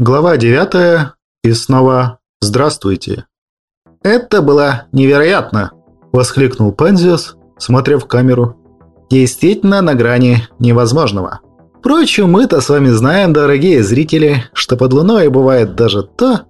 Глава 9. И снова «Здравствуйте». «Это было невероятно!» – воскликнул Пензиус, смотря в камеру. «Действительно на грани невозможного. Впрочем, мы-то с вами знаем, дорогие зрители, что под луной бывает даже то,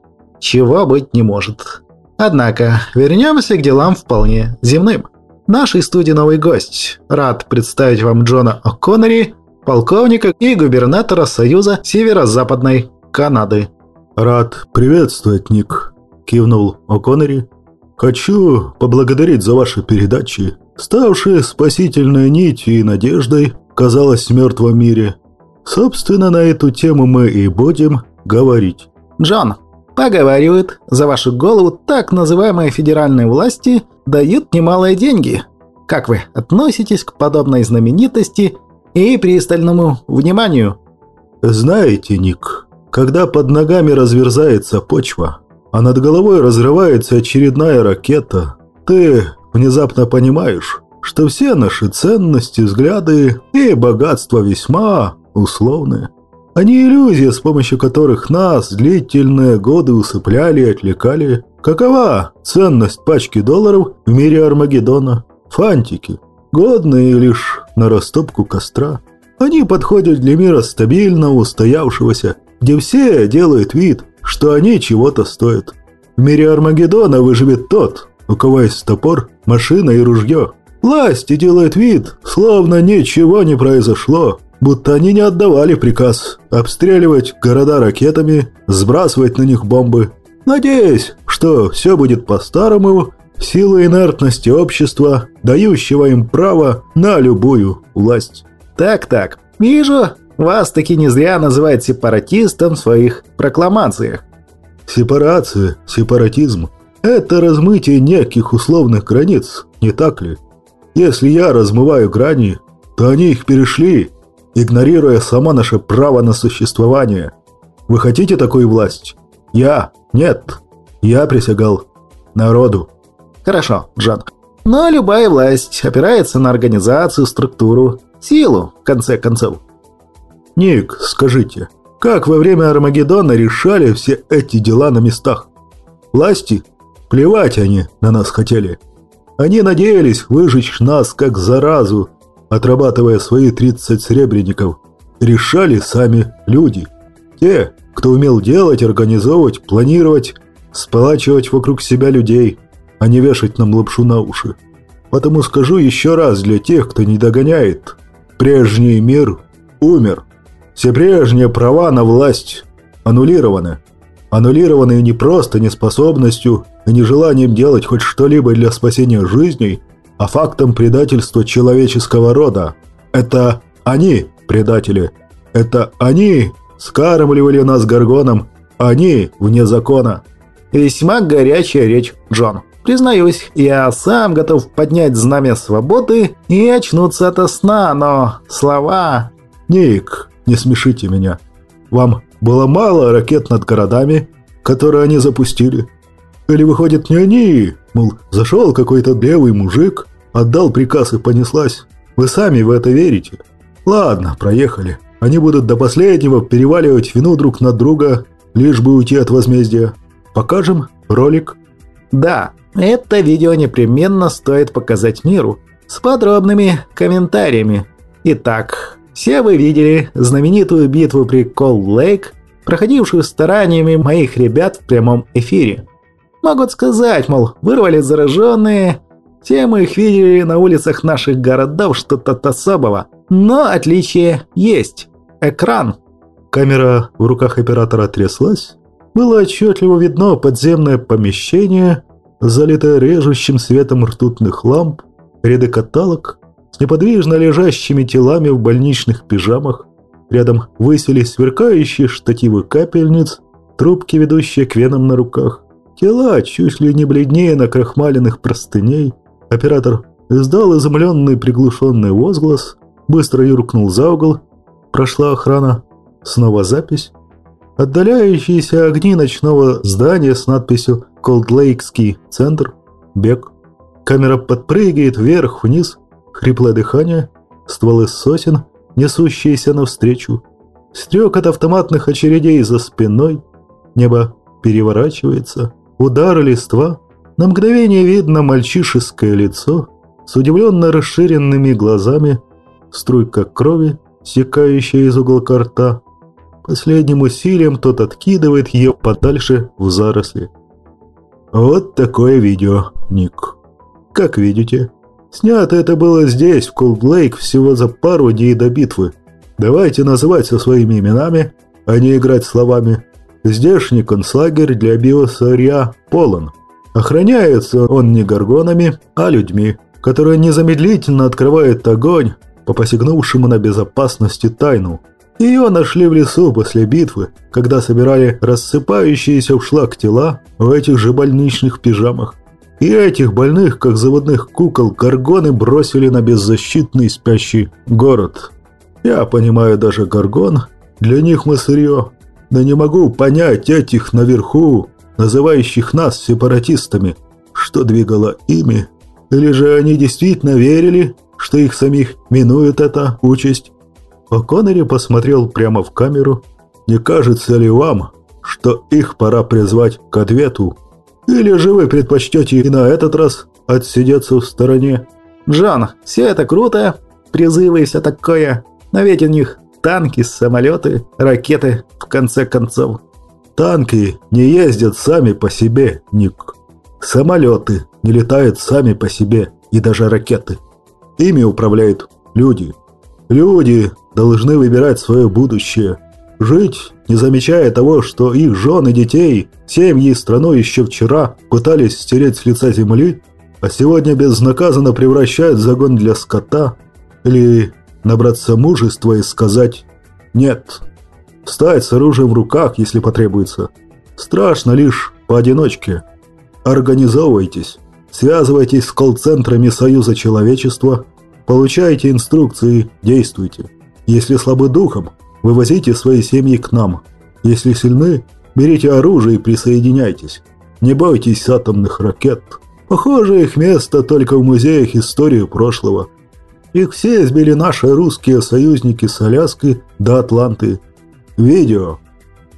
чего быть не может. Однако, вернемся к делам вполне земным. В нашей студии новый гость. Рад представить вам Джона О'Коннери, полковника и губернатора Союза Северо-Западной Канады. «Рад приветствовать, Ник», – кивнул О'Коннери. «Хочу поблагодарить за ваши передачи, ставшие спасительной нитью и надеждой, казалось, в мертвом мире. Собственно, на эту тему мы и будем говорить». «Джон, поговаривают, за вашу голову так называемые федеральные власти дают немалые деньги. Как вы относитесь к подобной знаменитости и пристальному вниманию?» «Знаете, Ник, когда под ногами разверзается почва, а над головой разрывается очередная ракета, ты внезапно понимаешь, что все наши ценности, взгляды и богатства весьма условны. Они иллюзии, с помощью которых нас длительные годы усыпляли и отвлекали. Какова ценность пачки долларов в мире Армагеддона? Фантики, годные лишь на растопку костра. Они подходят для мира стабильного, устоявшегося, где все делают вид, что они чего-то стоят. В мире Армагеддона выживет тот, у кого есть топор, машина и ружье. Власти делают вид, словно ничего не произошло, будто они не отдавали приказ обстреливать города ракетами, сбрасывать на них бомбы. Надеюсь, что все будет по-старому, в силу инертности общества, дающего им право на любую власть. Так-так, вижу, вас таки не зря называют сепаратистом в своих прокламациях. Сепарация, сепаратизм – это размытие неких условных границ, не так ли? Если я размываю грани, то они их перешли, игнорируя само наше право на существование. Вы хотите такую власть? Я? Нет. Я присягал народу. Хорошо, Джон. Но любая власть опирается на организацию, структуру, силу, в конце концов. «Ник, скажите, как во время Армагеддона решали все эти дела на местах? Власти? Плевать они на нас хотели. Они надеялись выжечь нас как заразу, отрабатывая свои 30 сребреников. Решали сами люди. Те, кто умел делать, организовывать, планировать, сплачивать вокруг себя людей, а не вешать нам лапшу на уши. Потому скажу еще раз для тех, кто не догоняет. Прежний мир умер. Все прежние права на власть аннулированы. Аннулированы не просто неспособностью и нежеланием делать хоть что-либо для спасения жизней, а фактом предательства человеческого рода. Это они предатели. Это они скармливали нас горгоном. Они вне закона. Весьма горячая речь, Джон. Признаюсь, я сам готов поднять знамя свободы и очнуться ото сна, но слова... Ник, не смешите меня. Вам было мало ракет над городами, которые они запустили? Или выходит не они, мол, зашел какой-то левый мужик, отдал приказ и понеслась? Вы сами в это верите? Ладно, проехали. Они будут до последнего переваливать вину друг на друга, лишь бы уйти от возмездия. Покажем ролик? Да, это видео непременно стоит показать миру с подробными комментариями. Итак, все вы видели знаменитую битву при Колл-Лейк, проходившую стараниями моих ребят в прямом эфире. Могут сказать, мол, вырвали зараженные, все мы их видели на улицах наших городов, что-то особого. Но отличие есть. Экран. Камера в руках оператора тряслась. Было отчетливо видно подземное помещение, залитое режущим светом ртутных ламп, ряды каталог, с неподвижно лежащими телами в больничных пижамах. Рядом высились сверкающие штативы капельниц, трубки, ведущие к венам на руках. Тела чуть ли не бледнее на крахмаленных простыней. Оператор издал изумленный приглушенный возглас, быстро юркнул за угол. Прошла охрана. Снова запись. Отдаляющиеся огни ночного здания с надписью «Колдлейкский центр. Бег». Камера подпрыгивает вверх-вниз – хриплое дыхание, стволы сосен, несущиеся навстречу. Стрек автоматных очередей за спиной. Небо переворачивается. Удар листва. На мгновение видно мальчишеское лицо с удивленно расширенными глазами. Струйка крови, секающая из уголка рта. Последним усилием тот откидывает ее подальше в заросли. Вот такое видео, Ник. Как видите, снято это было здесь, в Колд-Лейк, всего за пару дней до битвы. Давайте называть со своими именами, а не играть словами. Здешний концлагерь для биосырья полон. Охраняется он не горгонами, а людьми, которые незамедлительно открывают огонь по посягнувшему на безопасности тайну. Ее нашли в лесу после битвы, когда собирали рассыпающиеся в шлак тела в этих же больничных пижамах. И этих больных, как заводных кукол, горгоны бросили на беззащитный спящий город. Я понимаю даже горгон, для них мы сырье. Но не могу понять этих наверху, называющих нас сепаратистами, что двигало ими. Или же они действительно верили, что их самих минует эта участь? О'Коннери посмотрел прямо в камеру. «Не кажется ли вам, что их пора призвать к ответу? Или же вы предпочтете и на этот раз отсидеться в стороне?» «Джон, все это круто, призывы и все такое. Но ведь у них танки, самолеты, ракеты, в конце концов. Танки не ездят сами по себе, Ник. Самолеты не летают сами по себе, и даже ракеты. Ими управляют люди. Люди должны выбирать свое будущее. Жить, не замечая того, что их жены, детей, семьи и страну еще вчера пытались стереть с лица земли, а сегодня безнаказанно превращают в загон для скота или набраться мужества и сказать «нет». Встать с оружием в руках, если потребуется. Страшно лишь поодиночке. Организовывайтесь, связывайтесь с колл-центрами Союза Человечества, получайте инструкции, действуйте. Если слабы духом, вывозите свои семьи к нам. Если сильны, берите оружие и присоединяйтесь. Не бойтесь атомных ракет. Похоже, их место только в музеях истории прошлого. Их все сбили наши русские союзники с Аляски до Атланты. Видео.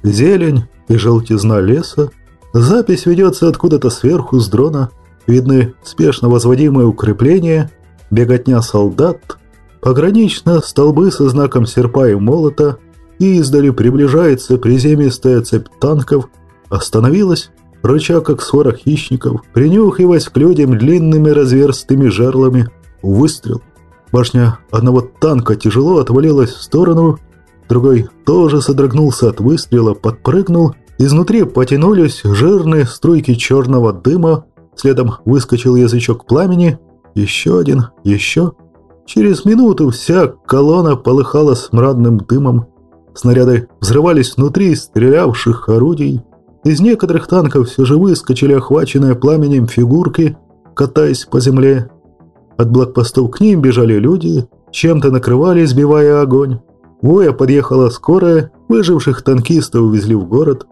Зелень и желтизна леса. Запись ведется откуда-то сверху с дрона. Видны спешно возводимые укрепления, беготня солдат, погранично столбы со знаком серпа и молота, и издали приближается приземистая цепь танков, остановилась, рыча как свора хищников, принюхиваясь к людям длинными разверстыми жерлами. Выстрел. Башня одного танка тяжело отвалилась в сторону, другой тоже содрогнулся от выстрела, подпрыгнул. Изнутри потянулись жирные струйки черного дыма, следом выскочил язычок пламени, еще один, еще. Через минуту вся колонна полыхала смрадным дымом. Снаряды взрывались внутри стрелявших орудий. Из некоторых танков все же выскочили охваченные пламенем фигурки, катаясь по земле. От блокпостов к ним бежали люди, чем-то накрывали, сбивая огонь. Воя подъехала скорая, выживших танкистов увезли в город.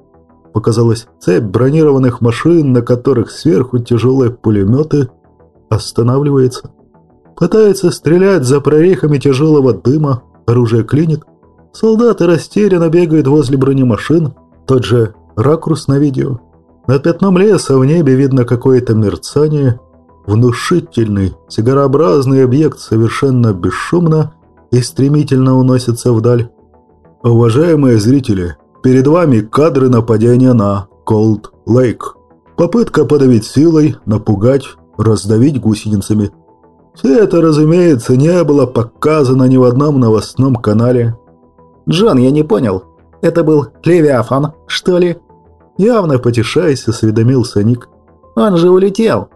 Показалась цепь бронированных машин, на которых сверху тяжелые пулеметы. Останавливается. Пытается стрелять за прорехами тяжелого дыма, оружие клинит. Солдаты растерянно бегают возле бронемашин. Тот же ракурс на видео. Над пятном леса в небе видно какое-то мерцание – Внушительный, сигарообразный объект совершенно бесшумно и стремительно уносится вдаль. Уважаемые зрители, перед вами кадры нападения на Колд Лейк. Попытка подавить силой, напугать, раздавить гусеницами. Все это, разумеется, не было показано ни в одном новостном канале. «Джон, я не понял. Это был Левиафан, что ли?» Явно потешаясь, осведомился Ник. «Он же улетел!»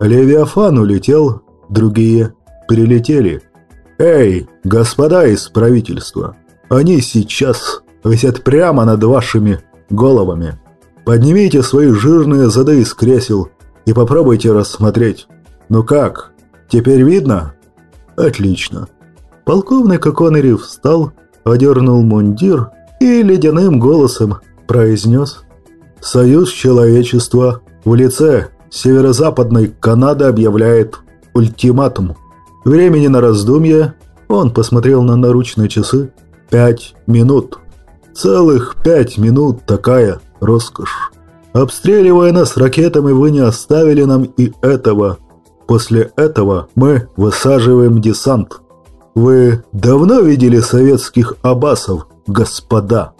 Левиафан улетел, другие прилетели. Эй, господа из правительства, они сейчас висят прямо над вашими головами. Поднимите свои жирные зады из кресел и попробуйте рассмотреть. Ну как, теперь видно? Отлично. Полковник Коннери встал, одернул мундир и ледяным голосом произнес «Союз человечества в лице Северо-западной Канады объявляет ультиматум. Времени на раздумье он посмотрел на наручные часы. Пять минут. Целых пять минут такая роскошь. Обстреливая нас ракетами, вы не оставили нам и этого. После этого мы высаживаем десант. Вы давно видели советских абасов, господа?»